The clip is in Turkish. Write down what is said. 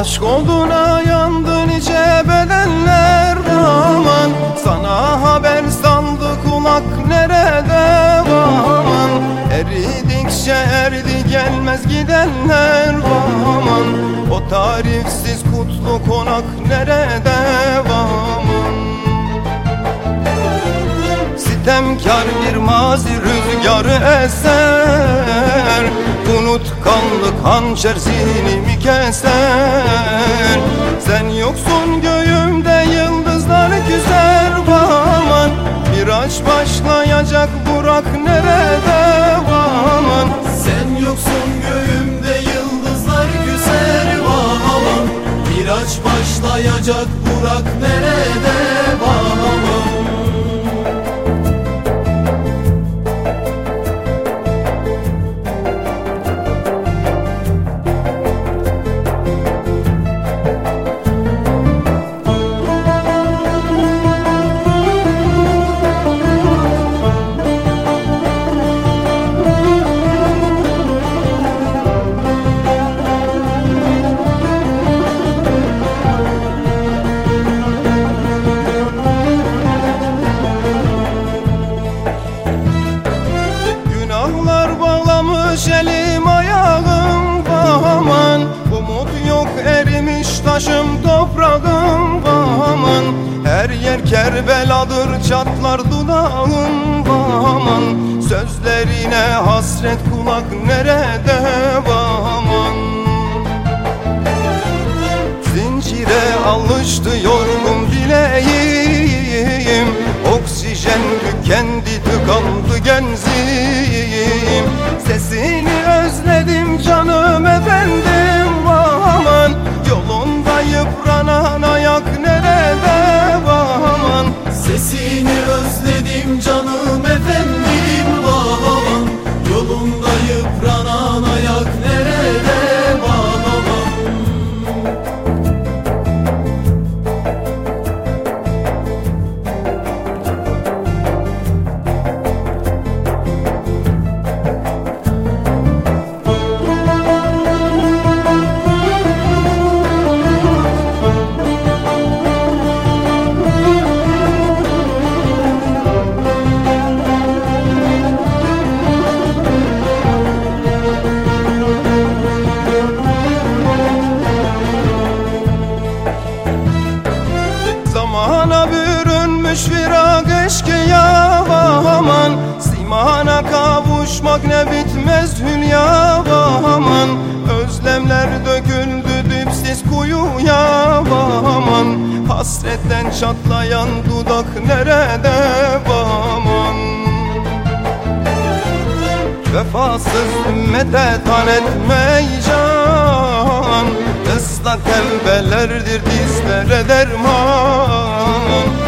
Aşk olduğuna yandı nice bedenler kulak nerede aman Eridikçe erdi gelmez gidenler aman O tarifsiz kutlu konak nerede aman Sitemkar bir mazi rüzgarı eser. Unutkanlık hançer zihnimi keser. Sen yoksun göğümde Burak nerede? Aman kerbeladır çatlar dudağım aman. Sözlerine hasret kulak nerede aman Zincire alıştı yorgun bileğim. Oksijen tükendi tıkandı genzim. Sesini bürünmüş virak eşkıya aman Simana kavuşmak ne bitmez hülya aman Özlemler döküldü dipsiz kuyuya aman Hasretten çatlayan dudak nerede aman Vefasız ümmete tan etmeycan Islak elbelerdir dizlere derman